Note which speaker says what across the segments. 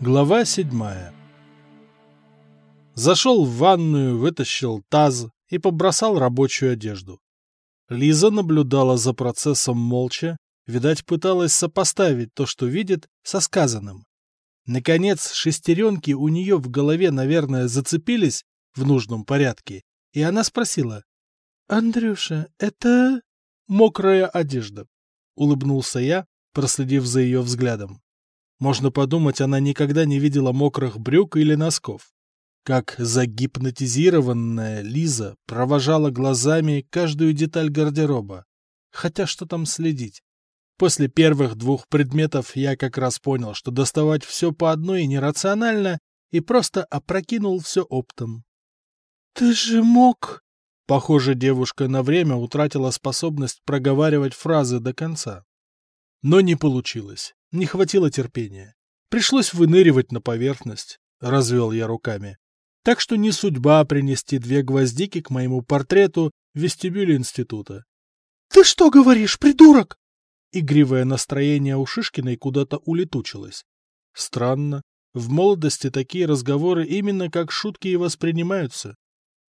Speaker 1: Глава седьмая Зашел в ванную, вытащил таз и побросал рабочую одежду. Лиза наблюдала за процессом молча, видать, пыталась сопоставить то, что видит, со сказанным. Наконец, шестеренки у нее в голове, наверное, зацепились в нужном порядке, и она спросила. — Андрюша, это... мокрая одежда, — улыбнулся я, проследив за ее взглядом. Можно подумать, она никогда не видела мокрых брюк или носков. Как загипнотизированная Лиза провожала глазами каждую деталь гардероба. Хотя что там следить? После первых двух предметов я как раз понял, что доставать все по одной нерационально, и просто опрокинул все оптом. — Ты же мог... Похоже, девушка на время утратила способность проговаривать фразы до конца. Но не получилось. Не хватило терпения. Пришлось выныривать на поверхность, развел я руками. Так что не судьба принести две гвоздики к моему портрету в вестибюле института. — Ты что говоришь, придурок? Игривое настроение у Шишкиной куда-то улетучилось. Странно. В молодости такие разговоры именно как шутки и воспринимаются.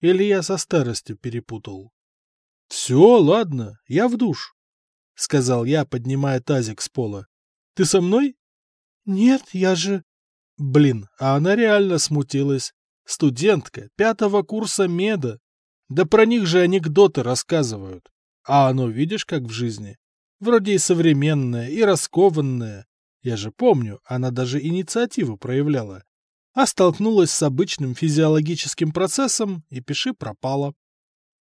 Speaker 1: Или я со старостью перепутал? — Все, ладно, я в душ, — сказал я, поднимая тазик с пола. Ты со мной? Нет, я же... Блин, а она реально смутилась. Студентка пятого курса меда. Да про них же анекдоты рассказывают. А оно, видишь, как в жизни. Вроде и современное, и раскованное. Я же помню, она даже инициативу проявляла. А столкнулась с обычным физиологическим процессом, и пиши пропала.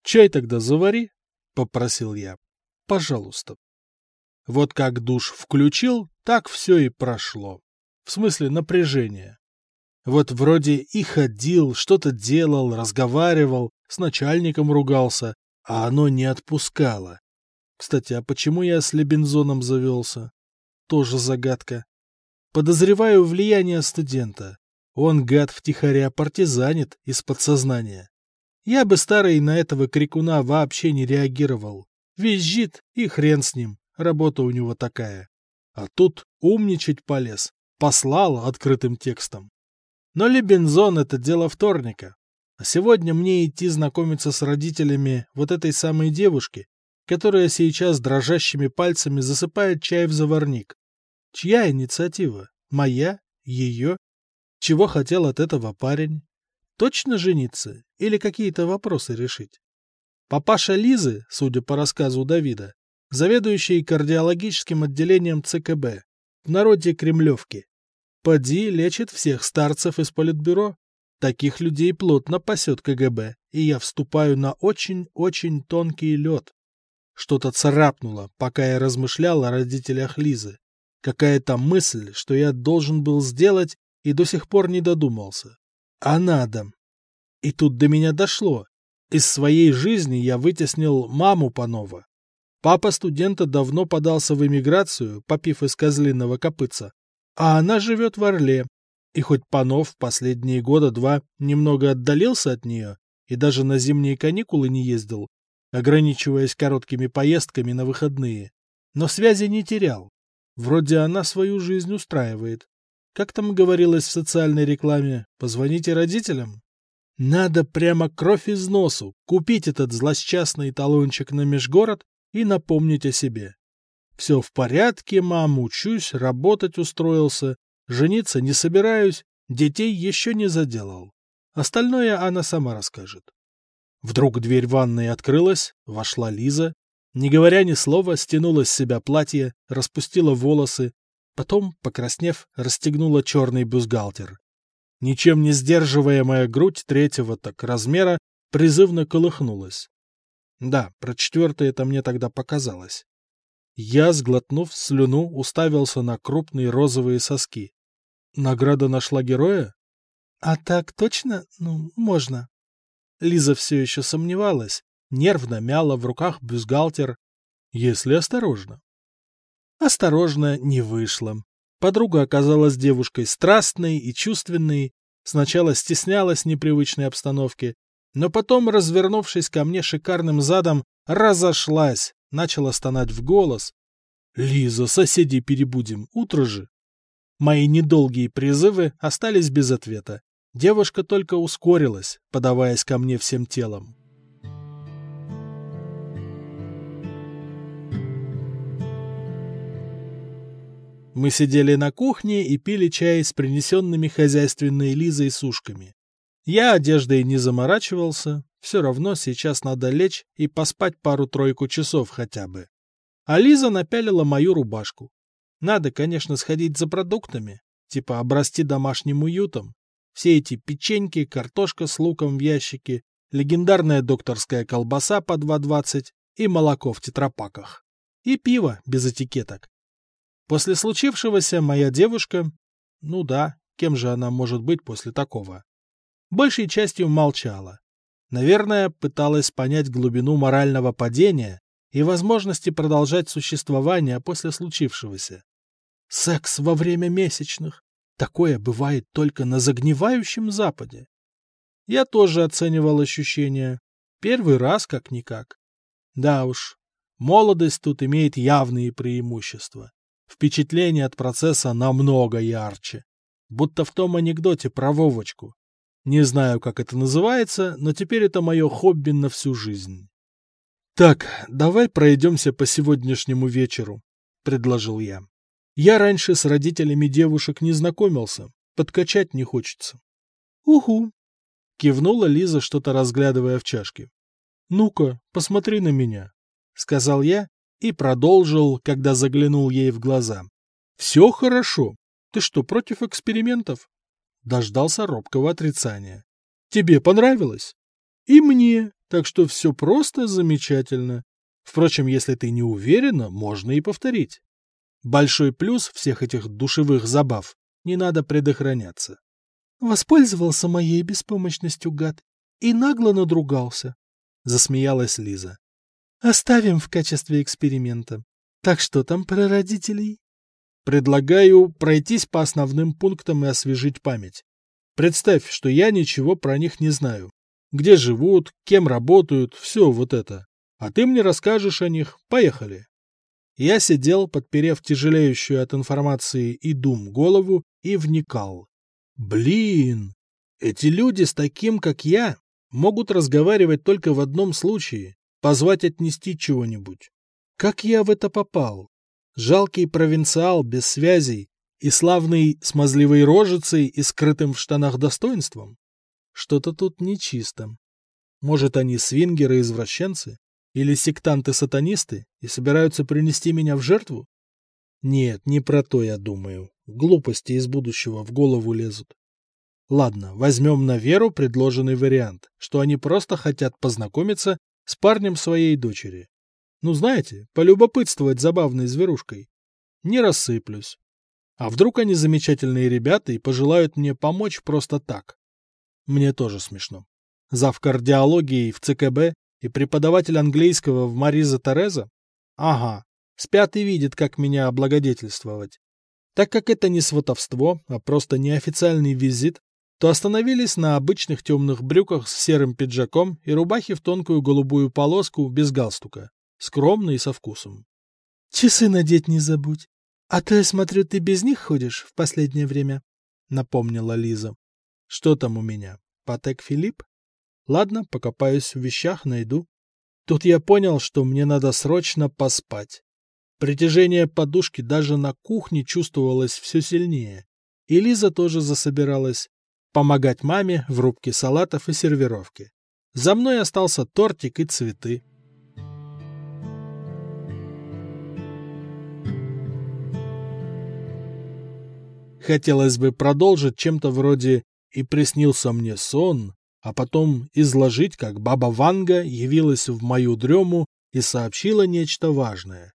Speaker 1: «Чай тогда завари», — попросил я. «Пожалуйста». Вот как душ включил, так все и прошло. В смысле напряжения. Вот вроде и ходил, что-то делал, разговаривал, с начальником ругался, а оно не отпускало. Кстати, а почему я с Лебензоном завелся? Тоже загадка. Подозреваю влияние студента. Он, гад, втихаря партизанит из подсознания. Я бы старый на этого крикуна вообще не реагировал. Визжит, и хрен с ним. Работа у него такая. А тут умничать полез. Послал открытым текстом. Но Лебензон — это дело вторника. А сегодня мне идти знакомиться с родителями вот этой самой девушки, которая сейчас дрожащими пальцами засыпает чай в заварник. Чья инициатива? Моя? Ее? Чего хотел от этого парень? Точно жениться? Или какие-то вопросы решить? Папаша Лизы, судя по рассказу Давида, заведующий кардиологическим отделением ЦКБ, в народе Кремлевки. Поди лечит всех старцев из политбюро. Таких людей плотно пасет КГБ, и я вступаю на очень-очень тонкий лед. Что-то царапнуло, пока я размышлял о родителях Лизы. Какая-то мысль, что я должен был сделать, и до сих пор не додумался. А надо. И тут до меня дошло. Из своей жизни я вытеснил маму Панова. Папа студента давно подался в эмиграцию, попив из козлиного копытца, а она живет в Орле. И хоть Панов последние года два немного отдалился от нее и даже на зимние каникулы не ездил, ограничиваясь короткими поездками на выходные, но связи не терял. Вроде она свою жизнь устраивает. Как там говорилось в социальной рекламе, позвоните родителям? Надо прямо кровь из носу купить этот злосчастный талончик на межгород и напомнить о себе. Все в порядке, мам, учусь, работать устроился, жениться не собираюсь, детей еще не заделал. Остальное она сама расскажет. Вдруг дверь ванной открылась, вошла Лиза, не говоря ни слова, стянула с себя платье, распустила волосы, потом, покраснев, расстегнула черный бюстгальтер. Ничем не сдерживаемая грудь третьего так размера призывно колыхнулась. Да, про четвертое это мне тогда показалось. Я, сглотнув слюну, уставился на крупные розовые соски. Награда нашла героя? А так точно? Ну, можно. Лиза все еще сомневалась, нервно мяла в руках бюстгальтер, если осторожно. Осторожно не вышло. Подруга оказалась девушкой страстной и чувственной, сначала стеснялась непривычной обстановки, но потом, развернувшись ко мне шикарным задом, разошлась, начала стонать в голос. «Лиза, соседей перебудем, утро же!» Мои недолгие призывы остались без ответа. Девушка только ускорилась, подаваясь ко мне всем телом. Мы сидели на кухне и пили чай с принесенными хозяйственной Лизой сушками. Я одеждой не заморачивался, все равно сейчас надо лечь и поспать пару-тройку часов хотя бы. А Лиза напялила мою рубашку. Надо, конечно, сходить за продуктами, типа обрасти домашним уютом. Все эти печеньки, картошка с луком в ящике, легендарная докторская колбаса по 2,20 и молоко в тетрапаках. И пиво без этикеток. После случившегося моя девушка... Ну да, кем же она может быть после такого? Большей частью молчала. Наверное, пыталась понять глубину морального падения и возможности продолжать существование после случившегося. Секс во время месячных. Такое бывает только на загнивающем Западе. Я тоже оценивал ощущения. Первый раз как-никак. Да уж, молодость тут имеет явные преимущества. Впечатление от процесса намного ярче. Будто в том анекдоте про Вовочку. Не знаю, как это называется, но теперь это мое хобби на всю жизнь. «Так, давай пройдемся по сегодняшнему вечеру», — предложил я. «Я раньше с родителями девушек не знакомился, подкачать не хочется». «Угу», — кивнула Лиза, что-то разглядывая в чашке. «Ну-ка, посмотри на меня», — сказал я и продолжил, когда заглянул ей в глаза. «Все хорошо. Ты что, против экспериментов?» Дождался робкого отрицания. «Тебе понравилось?» «И мне, так что все просто замечательно. Впрочем, если ты не уверена, можно и повторить. Большой плюс всех этих душевых забав — не надо предохраняться». «Воспользовался моей беспомощностью, гад, и нагло надругался», — засмеялась Лиза. Оставим в качестве эксперимента. Так что там про родителей? Предлагаю пройтись по основным пунктам и освежить память. Представь, что я ничего про них не знаю. Где живут, кем работают, все вот это. А ты мне расскажешь о них. Поехали. Я сидел, подперев тяжелеющую от информации и дум голову, и вникал. Блин, эти люди с таким, как я, могут разговаривать только в одном случае, Позвать отнести чего-нибудь. Как я в это попал? Жалкий провинциал без связей и славный смазливой рожицей и скрытым в штанах достоинством? Что-то тут нечисто. Может, они свингеры-извращенцы? Или сектанты-сатанисты и собираются принести меня в жертву? Нет, не про то я думаю. Глупости из будущего в голову лезут. Ладно, возьмем на веру предложенный вариант, что они просто хотят познакомиться с парнем своей дочери. Ну, знаете, полюбопытствовать забавной зверушкой. Не рассыплюсь. А вдруг они замечательные ребята и пожелают мне помочь просто так? Мне тоже смешно. Зав кардиологии в ЦКБ и преподаватель английского в Мариза Тереза? Ага, спят и видят, как меня облагодетельствовать. Так как это не сватовство, а просто неофициальный визит, то остановились на обычных темных брюках с серым пиджаком и рубахе в тонкую голубую полоску без галстука, скромно и со вкусом. — Часы надеть не забудь. А то, я смотрю, ты без них ходишь в последнее время, — напомнила Лиза. — Что там у меня? Патек Филипп? Ладно, покопаюсь в вещах, найду. Тут я понял, что мне надо срочно поспать. Притяжение подушки даже на кухне чувствовалось все сильнее. И Лиза тоже засобиралась, помогать маме в рубке салатов и сервировке. За мной остался тортик и цветы. Хотелось бы продолжить чем-то вроде «И приснился мне сон», а потом изложить, как баба Ванга явилась в мою дрему и сообщила нечто важное.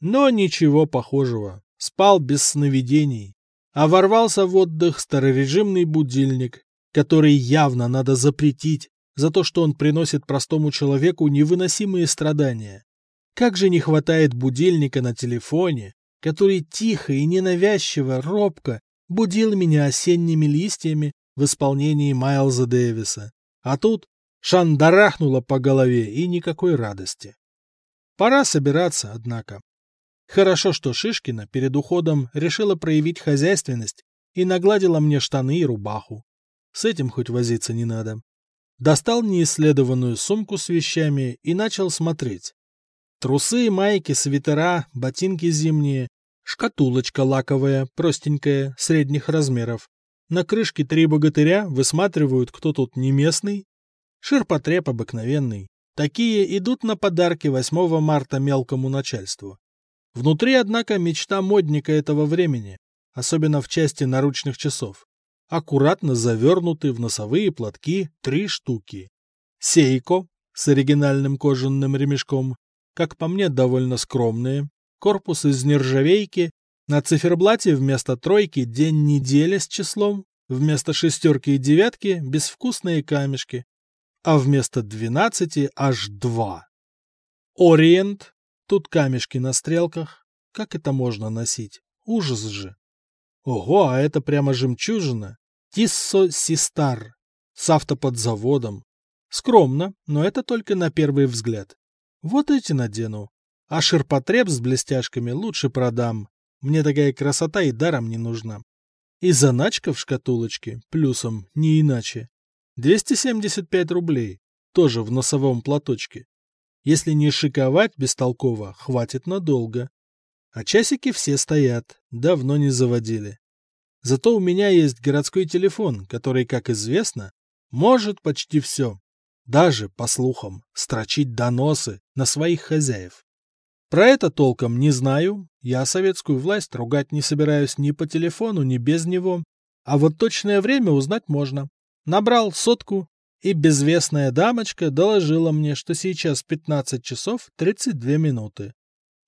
Speaker 1: Но ничего похожего. Спал без сновидений а ворвался в отдых старорежимный будильник, который явно надо запретить за то, что он приносит простому человеку невыносимые страдания. Как же не хватает будильника на телефоне, который тихо и ненавязчиво, робко будил меня осенними листьями в исполнении Майлза Дэвиса. А тут шандарахнуло по голове и никакой радости. Пора собираться, однако. Хорошо, что Шишкина перед уходом решила проявить хозяйственность и нагладила мне штаны и рубаху. С этим хоть возиться не надо. Достал неисследованную сумку с вещами и начал смотреть. Трусы, майки, свитера, ботинки зимние, шкатулочка лаковая, простенькая, средних размеров. На крышке три богатыря высматривают, кто тут не местный. Ширпотреб обыкновенный. Такие идут на подарки 8 марта мелкому начальству. Внутри, однако, мечта модника этого времени, особенно в части наручных часов. Аккуратно завернуты в носовые платки три штуки. Сейко с оригинальным кожаным ремешком, как по мне, довольно скромные. Корпус из нержавейки. На циферблате вместо тройки день недели с числом, вместо шестерки и девятки безвкусные камешки, а вместо двенадцати аж два. Ориент. Тут камешки на стрелках. Как это можно носить? Ужас же. Ого, а это прямо жемчужина. Тиссо Систар. С автоподзаводом. Скромно, но это только на первый взгляд. Вот эти надену. А ширпотреб с блестяшками лучше продам. Мне такая красота и даром не нужна. И заначка в шкатулочке, плюсом, не иначе. 275 рублей, тоже в носовом платочке. Если не шиковать бестолково, хватит надолго. А часики все стоят, давно не заводили. Зато у меня есть городской телефон, который, как известно, может почти все. Даже, по слухам, строчить доносы на своих хозяев. Про это толком не знаю, я советскую власть ругать не собираюсь ни по телефону, ни без него, а вот точное время узнать можно. Набрал сотку, и безвестная дамочка доложила мне, что сейчас 15 часов 32 минуты.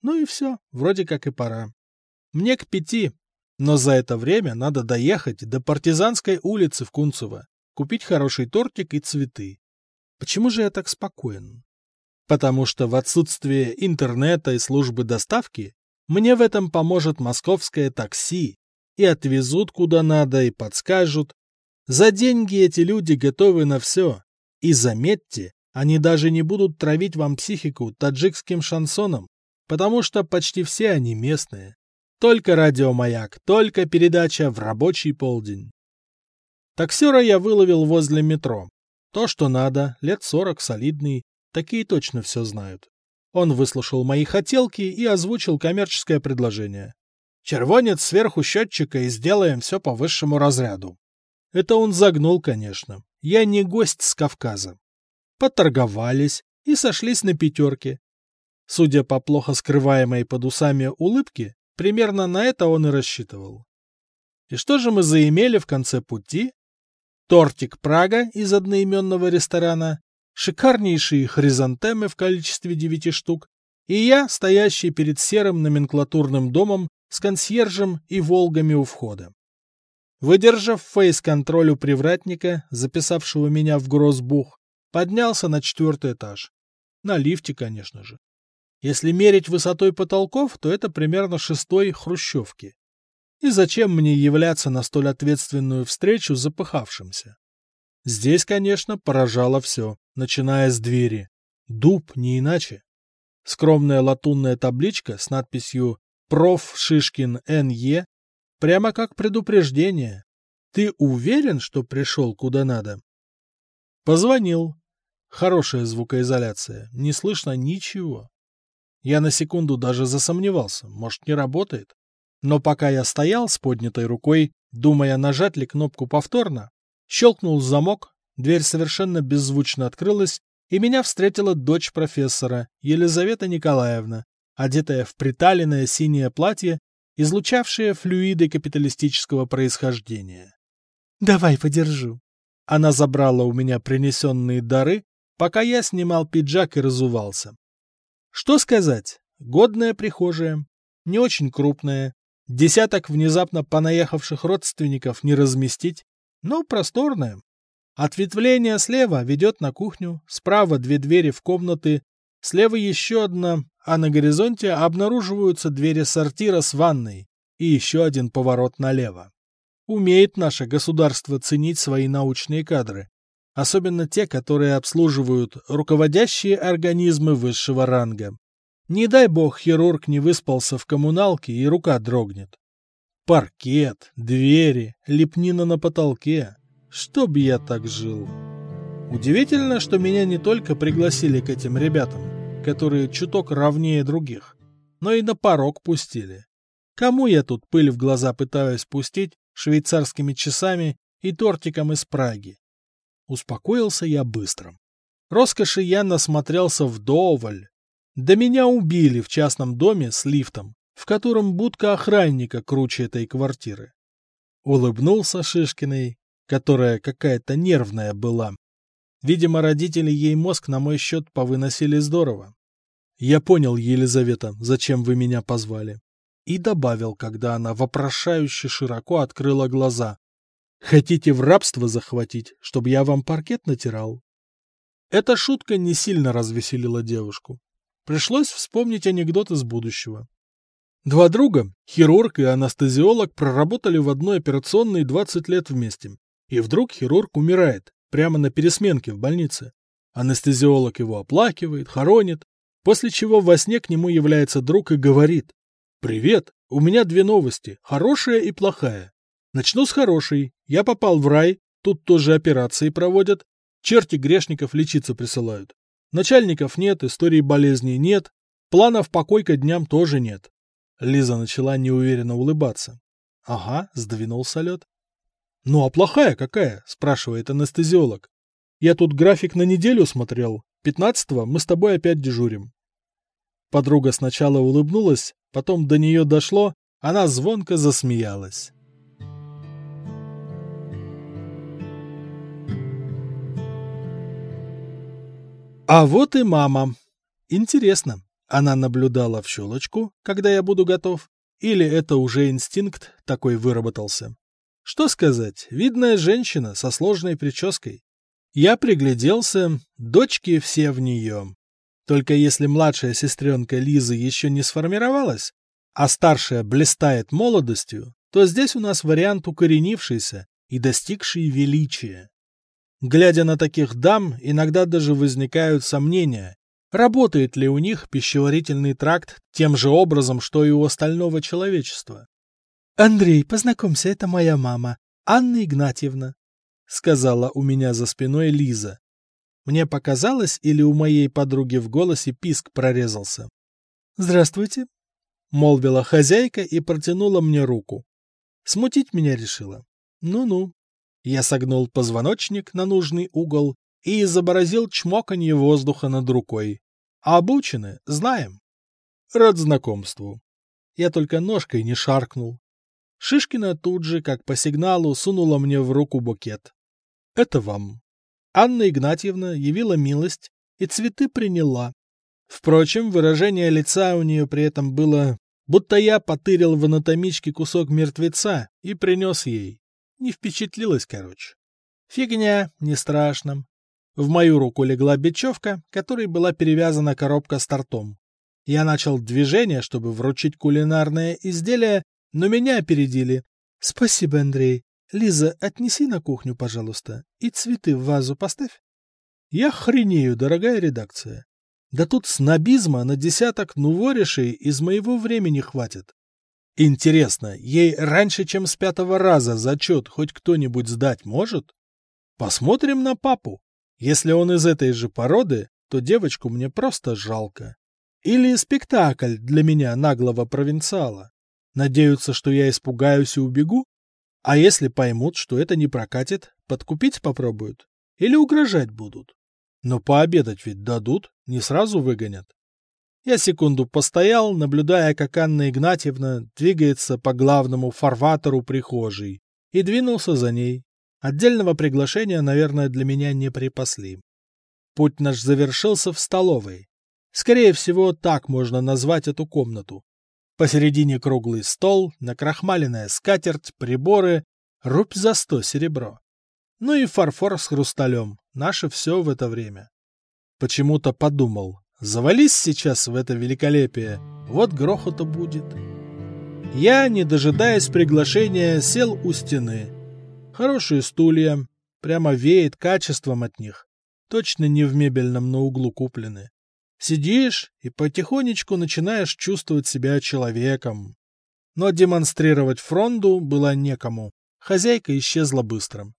Speaker 1: Ну и все, вроде как и пора. Мне к пяти, но за это время надо доехать до партизанской улицы в Кунцево, купить хороший тортик и цветы. Почему же я так спокоен? Потому что в отсутствие интернета и службы доставки мне в этом поможет московское такси, и отвезут куда надо, и подскажут. За деньги эти люди готовы на все. И заметьте, они даже не будут травить вам психику таджикским шансоном, потому что почти все они местные. Только радиомаяк, только передача в рабочий полдень. Таксера я выловил возле метро. То, что надо, лет сорок, солидный, такие точно все знают. Он выслушал мои хотелки и озвучил коммерческое предложение. Червонец сверху счетчика и сделаем все по высшему разряду. Это он загнул, конечно. Я не гость с Кавказа. Поторговались и сошлись на пятерке. Судя по плохо скрываемой под усами улыбке, Примерно на это он и рассчитывал. И что же мы заимели в конце пути? Тортик Прага из одноименного ресторана, шикарнейшие хризантемы в количестве девяти штук, и я, стоящий перед серым номенклатурным домом с консьержем и волгами у входа. Выдержав фейс-контроль у привратника, записавшего меня в грозбух, поднялся на четвертый этаж. На лифте, конечно же. Если мерить высотой потолков, то это примерно шестой хрущевки. И зачем мне являться на столь ответственную встречу запыхавшимся? Здесь, конечно, поражало все, начиная с двери. Дуб, не иначе. Скромная латунная табличка с надписью «Проф. Шишкин Н.Е.» прямо как предупреждение. Ты уверен, что пришел куда надо? Позвонил. Хорошая звукоизоляция, не слышно ничего. Я на секунду даже засомневался, может, не работает. Но пока я стоял с поднятой рукой, думая, нажать ли кнопку повторно, щелкнул замок, дверь совершенно беззвучно открылась, и меня встретила дочь профессора, Елизавета Николаевна, одетая в приталенное синее платье, излучавшее флюиды капиталистического происхождения. «Давай подержу». Она забрала у меня принесенные дары, пока я снимал пиджак и разувался. Что сказать? Годная прихожая, не очень крупная, десяток внезапно понаехавших родственников не разместить, но просторная. Ответвление слева ведет на кухню, справа две двери в комнаты, слева еще одна, а на горизонте обнаруживаются двери сортира с ванной и еще один поворот налево. Умеет наше государство ценить свои научные кадры особенно те, которые обслуживают руководящие организмы высшего ранга. Не дай бог хирург не выспался в коммуналке и рука дрогнет. Паркет, двери, лепнина на потолке. Чтоб я так жил. Удивительно, что меня не только пригласили к этим ребятам, которые чуток равнее других, но и на порог пустили. Кому я тут пыль в глаза пытаюсь пустить швейцарскими часами и тортиком из Праги? Успокоился я быстро. Роскоши я насмотрелся вдоволь. Да меня убили в частном доме с лифтом, в котором будка охранника круче этой квартиры. Улыбнулся Шишкиной, которая какая-то нервная была. Видимо, родители ей мозг на мой счет повыносили здорово. Я понял, Елизавета, зачем вы меня позвали. И добавил, когда она вопрошающе широко открыла глаза. Хотите в рабство захватить, чтобы я вам паркет натирал? Эта шутка не сильно развеселила девушку. Пришлось вспомнить анекдот из будущего. Два друга, хирург и анестезиолог, проработали в одной операционной 20 лет вместе. И вдруг хирург умирает, прямо на пересменке в больнице. Анестезиолог его оплакивает, хоронит, после чего во сне к нему является друг и говорит «Привет, у меня две новости, хорошая и плохая. Начну с хорошей. Я попал в рай, тут тоже операции проводят. Черти грешников лечиться присылают. Начальников нет, истории болезней нет, планов покойка дням тоже нет. Лиза начала неуверенно улыбаться. Ага, сдвинулся лед. Ну а плохая какая? спрашивает анестезиолог. Я тут график на неделю смотрел. Пятнадцатого мы с тобой опять дежурим. Подруга сначала улыбнулась, потом до нее дошло, она звонко засмеялась. А вот и мама. Интересно, она наблюдала в щелочку, когда я буду готов, или это уже инстинкт такой выработался? Что сказать, видная женщина со сложной прической. Я пригляделся, дочки все в нее. Только если младшая сестренка Лизы еще не сформировалась, а старшая блистает молодостью, то здесь у нас вариант укоренившийся и достигший величия. Глядя на таких дам, иногда даже возникают сомнения, работает ли у них пищеварительный тракт тем же образом, что и у остального человечества. «Андрей, познакомься, это моя мама, Анна Игнатьевна», — сказала у меня за спиной Лиза. Мне показалось, или у моей подруги в голосе писк прорезался. «Здравствуйте», — молвила хозяйка и протянула мне руку. Смутить меня решила. Ну-ну. Я согнул позвоночник на нужный угол и изобразил чмоканье воздуха над рукой. А обучены, знаем. Рад знакомству. Я только ножкой не шаркнул. Шишкина тут же, как по сигналу, сунула мне в руку букет. Это вам. Анна Игнатьевна явила милость и цветы приняла. Впрочем, выражение лица у нее при этом было, будто я потырил в анатомичке кусок мертвеца и принес ей. Не впечатлилась, короче. Фигня, не страшно. В мою руку легла бечевка, которой была перевязана коробка с тортом. Я начал движение, чтобы вручить кулинарное изделие, но меня опередили. «Спасибо, Андрей. Лиза, отнеси на кухню, пожалуйста, и цветы в вазу поставь». Я хренею, дорогая редакция. Да тут снобизма на десяток нуворишей из моего времени хватит. Интересно, ей раньше, чем с пятого раза зачет хоть кто-нибудь сдать может? Посмотрим на папу. Если он из этой же породы, то девочку мне просто жалко. Или спектакль для меня, наглого провинциала. Надеются, что я испугаюсь и убегу? А если поймут, что это не прокатит, подкупить попробуют? Или угрожать будут? Но пообедать ведь дадут, не сразу выгонят. Я секунду постоял, наблюдая, как Анна Игнатьевна двигается по главному фарватеру прихожей, и двинулся за ней. Отдельного приглашения, наверное, для меня не припасли. Путь наш завершился в столовой. Скорее всего, так можно назвать эту комнату. Посередине круглый стол, накрахмаленная скатерть, приборы, рубь за сто серебро. Ну и фарфор с хрусталем, наше все в это время. Почему-то подумал, Завались сейчас в это великолепие, вот грохота будет. Я, не дожидаясь приглашения, сел у стены. Хорошие стулья, прямо веет качеством от них. Точно не в мебельном на углу куплены. Сидишь и потихонечку начинаешь чувствовать себя человеком. Но демонстрировать фронду было некому. Хозяйка исчезла быстро.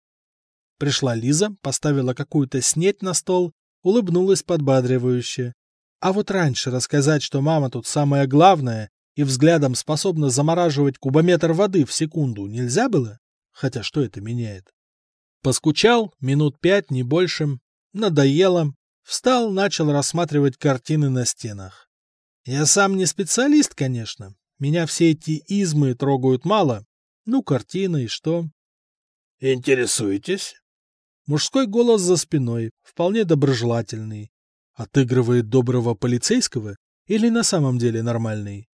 Speaker 1: Пришла Лиза, поставила какую-то снеть на стол, улыбнулась подбадривающе. А вот раньше рассказать, что мама тут самое главное и взглядом способна замораживать кубометр воды в секунду, нельзя было? Хотя что это меняет? Поскучал, минут пять, не больше. Надоело. Встал, начал рассматривать картины на стенах. Я сам не специалист, конечно. Меня все эти измы трогают мало. Ну, картины и что?
Speaker 2: Интересуетесь?
Speaker 1: Мужской голос за спиной, вполне доброжелательный. Отыгрывает доброго полицейского или на самом деле нормальный?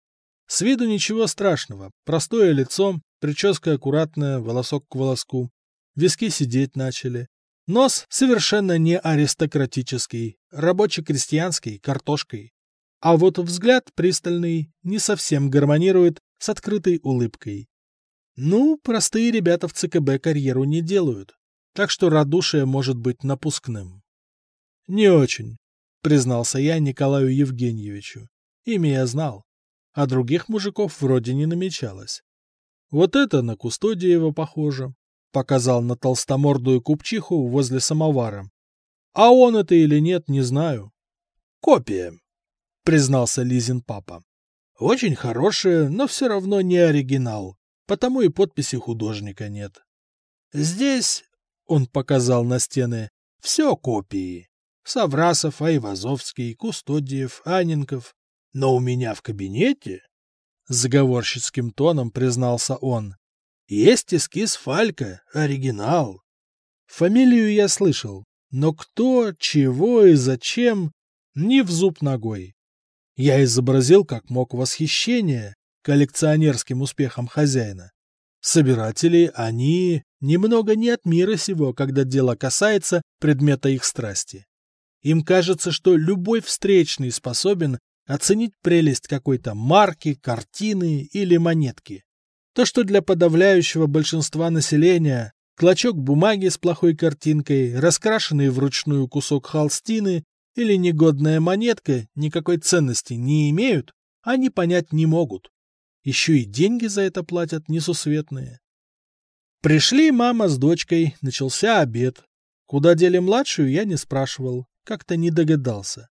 Speaker 1: С виду ничего страшного. Простое лицо, прическа аккуратная, волосок к волоску. Виски сидеть начали. Нос совершенно не аристократический, рабоче-крестьянский, картошкой. А вот взгляд пристальный не совсем гармонирует с открытой улыбкой. Ну, простые ребята в ЦКБ карьеру не делают, так что радушие может быть напускным. Не очень, признался я Николаю Евгеньевичу. Имя я знал, а других мужиков вроде не намечалось. Вот это на Кустодиева похоже, показал на толстомордую купчиху возле самовара. А он это или нет, не знаю.
Speaker 2: Копия, признался
Speaker 1: Лизин папа. Очень хорошая, но все равно не оригинал, потому и подписи художника нет. Здесь, он показал на стены, все копии. Саврасов, Айвазовский, Кустодиев, Аненков. Но у меня в кабинете, заговорщицким тоном признался он, есть эскиз Фалька, оригинал. Фамилию я слышал, но кто, чего и зачем, ни в зуб ногой. Я изобразил как мог восхищение коллекционерским успехом хозяина. Собиратели, они немного не от мира сего, когда дело касается предмета их страсти. Им кажется, что любой встречный способен оценить прелесть какой-то марки, картины или монетки. То, что для подавляющего большинства населения клочок бумаги с плохой картинкой, раскрашенный вручную кусок холстины или негодная монетка никакой ценности не имеют, они понять не могут. Еще и деньги за это платят несусветные. Пришли мама с дочкой, начался обед. Куда дели младшую, я не спрашивал, как-то не догадался.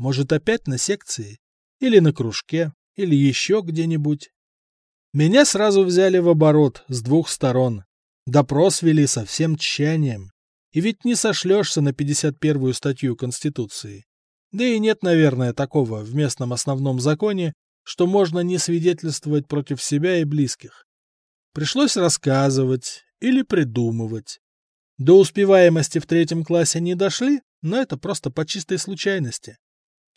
Speaker 1: Может, опять на секции? Или на кружке? Или еще где-нибудь? Меня сразу взяли в оборот с двух сторон. Допрос вели со всем тщанием. И ведь не сошлешься на 51-ю статью Конституции. Да и нет, наверное, такого в местном основном законе, что можно не свидетельствовать против себя и близких. Пришлось рассказывать или придумывать. До успеваемости в третьем классе не дошли, но это просто по чистой случайности.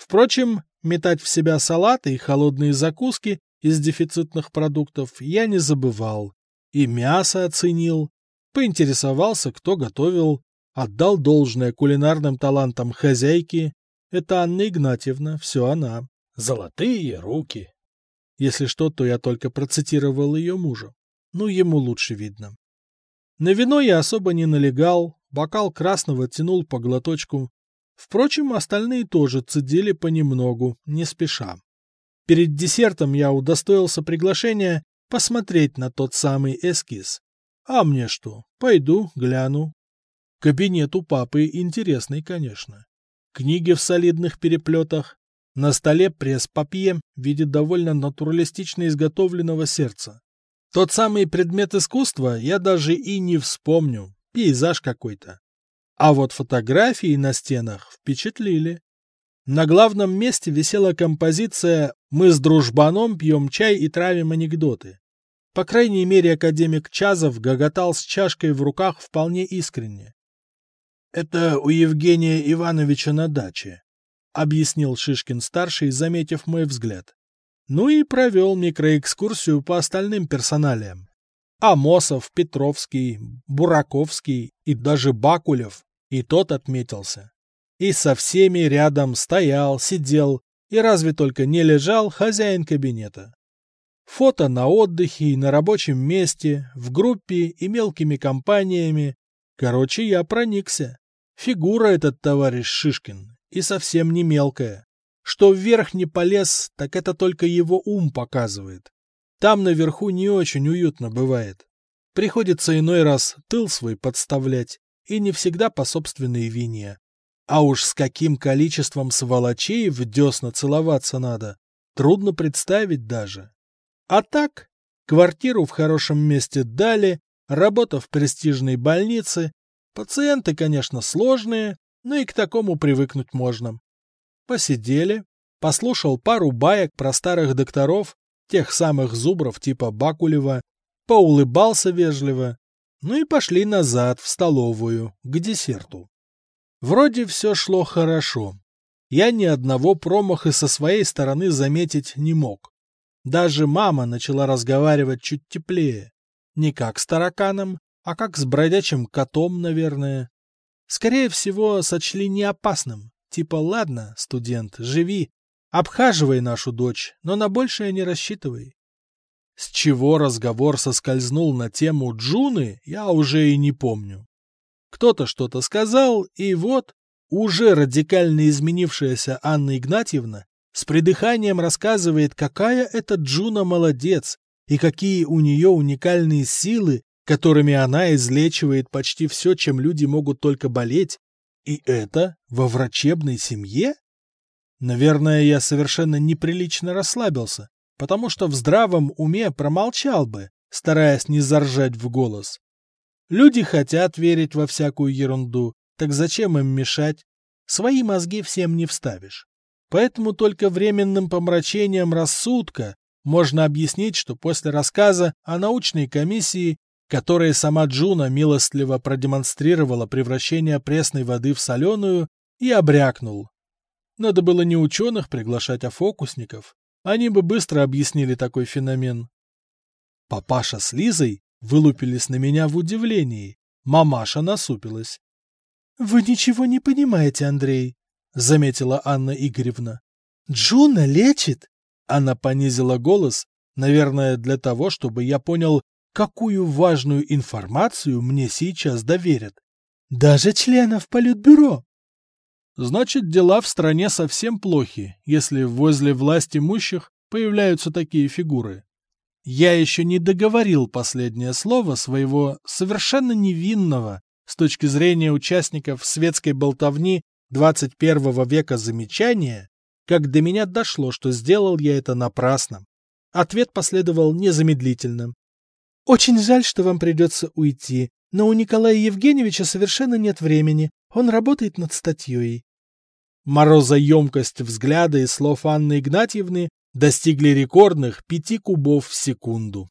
Speaker 1: Впрочем, метать в себя салаты и холодные закуски из дефицитных продуктов я не забывал. И мясо оценил, поинтересовался, кто готовил, отдал должное кулинарным талантам хозяйки. Это Анна Игнатьевна, все она. Золотые руки. Если что, то я только процитировал ее мужа. Ну, ему лучше видно. На вино я особо не налегал, бокал красного тянул по глоточку. Впрочем, остальные тоже цедили понемногу, не спеша. Перед десертом я удостоился приглашения посмотреть на тот самый эскиз. А мне что, пойду, гляну. Кабинет у папы интересный, конечно. Книги в солидных переплетах. На столе пресс-папье в виде довольно натуралистично изготовленного сердца. Тот самый предмет искусства я даже и не вспомню. Пейзаж какой-то. А вот фотографии на стенах впечатлили. На главном месте висела композиция «Мы с дружбаном пьем чай и травим анекдоты». По крайней мере, академик Чазов гоготал с чашкой в руках вполне искренне. «Это у Евгения Ивановича на даче», — объяснил Шишкин-старший, заметив мой взгляд. Ну и провел микроэкскурсию по остальным персоналиям. Амосов, Петровский, Бураковский и даже Бакулев, и тот отметился и со всеми рядом стоял, сидел и разве только не лежал хозяин кабинета. Фото на отдыхе и на рабочем месте, в группе и мелкими компаниями. Короче, я проникся. Фигура этот товарищ Шишкин, и совсем не мелкая. что вверх не полез, так это только его ум показывает. Там наверху не очень уютно бывает. Приходится иной раз тыл свой подставлять, и не всегда по собственной вине. А уж с каким количеством сволочей в десна целоваться надо, трудно представить даже. А так, квартиру в хорошем месте дали, работа в престижной больнице, пациенты, конечно, сложные, но и к такому привыкнуть можно. Посидели, послушал пару баек про старых докторов, тех самых зубров типа Бакулева, поулыбался вежливо, ну и пошли назад в столовую, к десерту. Вроде все шло хорошо. Я ни одного промаха со своей стороны заметить не мог. Даже мама начала разговаривать чуть теплее. Не как с тараканом, а как с бродячим котом, наверное. Скорее всего, сочли неопасным. Типа, ладно, студент, живи, обхаживай нашу дочь, но на большее не рассчитывай. С чего разговор соскользнул на тему Джуны, я уже и не помню. Кто-то что-то сказал, и вот, уже радикально изменившаяся Анна Игнатьевна с придыханием рассказывает, какая эта Джуна молодец и какие у нее уникальные силы, которыми она излечивает почти все, чем люди могут только болеть, и это во врачебной семье? Наверное, я совершенно неприлично расслабился, потому что в здравом уме промолчал бы, стараясь не заржать в голос. Люди хотят верить во всякую ерунду, так зачем им мешать? Свои мозги всем не вставишь. Поэтому только временным помрачением рассудка можно объяснить, что после рассказа о научной комиссии которой сама Джуна милостливо продемонстрировала превращение пресной воды в соленую, и брякнул. Надо было не ученых приглашать, а фокусников. Они бы быстро объяснили такой феномен. Папаша с Лизой вылупились на меня в удивлении. Мамаша насупилась. — Вы ничего не понимаете, Андрей, — заметила Анна Игоревна. — Джуна лечит. Она понизила голос, наверное, для того, чтобы я понял, какую важную информацию мне сейчас доверят. Даже членов Политбюро. Значит, дела в стране совсем плохи, если возле власть имущих появляются такие фигуры. Я еще не договорил последнее слово своего совершенно невинного с точки зрения участников светской болтовни 21 века замечания, как до меня дошло, что сделал я это напрасно. Ответ последовал незамедлительно. Очень жаль, что вам придется уйти, но у Николая Евгеньевича совершенно нет времени. Он работает над статьей. Морозоемкость взгляда и слов Анны Игнатьевны достигли рекордных пяти кубов в секунду.